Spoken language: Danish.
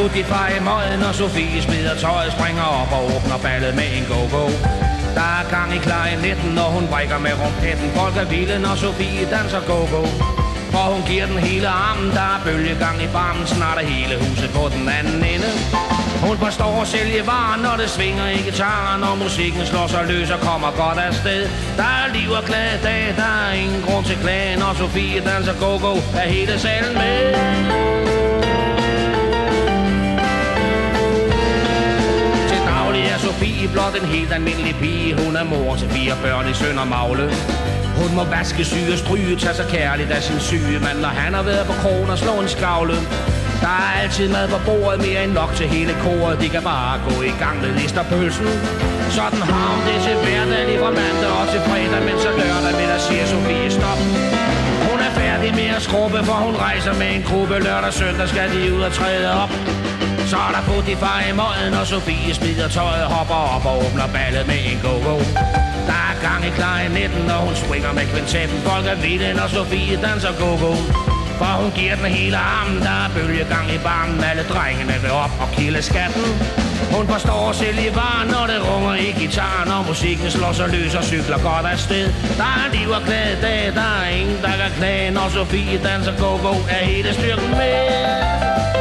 Putifar i møden, når Sofie smider tøjet, springer op og åbner ballet med en go-go. Der er gang i klarinetten, når hun brækker med rumpetten. Folk er vilde, når Sofie danser go-go. For hun giver den hele armen, der er bølgegang i barmen Snart er hele huset på den anden ende Hun forstår at sælge varer, når det svinger i gitaren Og musikken slår sig løs og kommer godt afsted Der er liv og glade dag, der er ingen grund til klage Når Sofie danser go-go, er hele salen med forbi blot en helt almindelig pige Hun er mor til fire børn i Sønder Magle hun må vaske syge og stryge, tage sig kærligt af sin syge mand, når han har været på krogen og slå en skavle. Der er altid mad på bordet, mere end nok til hele koret. De kan bare gå i gang med listerpølsen. Sådan har hun det til hverdag, lige fra mandag og til fredag, men så lørdag vil der siger Sofie stop. Hun er færdig med at skrubbe, for hun rejser med en gruppe. Lørdag og søndag skal de ud og træde op. Så er der Putifar i måden, og Sofie smider tøjet, hopper op og åbner ballet med en go-go. Der er gang i klarinetten, og hun springer med kvintetten. Folk er vilde, når Sofie danser go-go. For hun giver den hele armen, der er bølgegang i barmen. Alle drengene vil op og kilde skatten. Hun forstår selv i varen, når det runger i gitaren Og musikken slår sig løs og cykler godt afsted Der er liv og glade dag, der er ingen, der kan klage Når Sofie danser go-go, er hele styrken med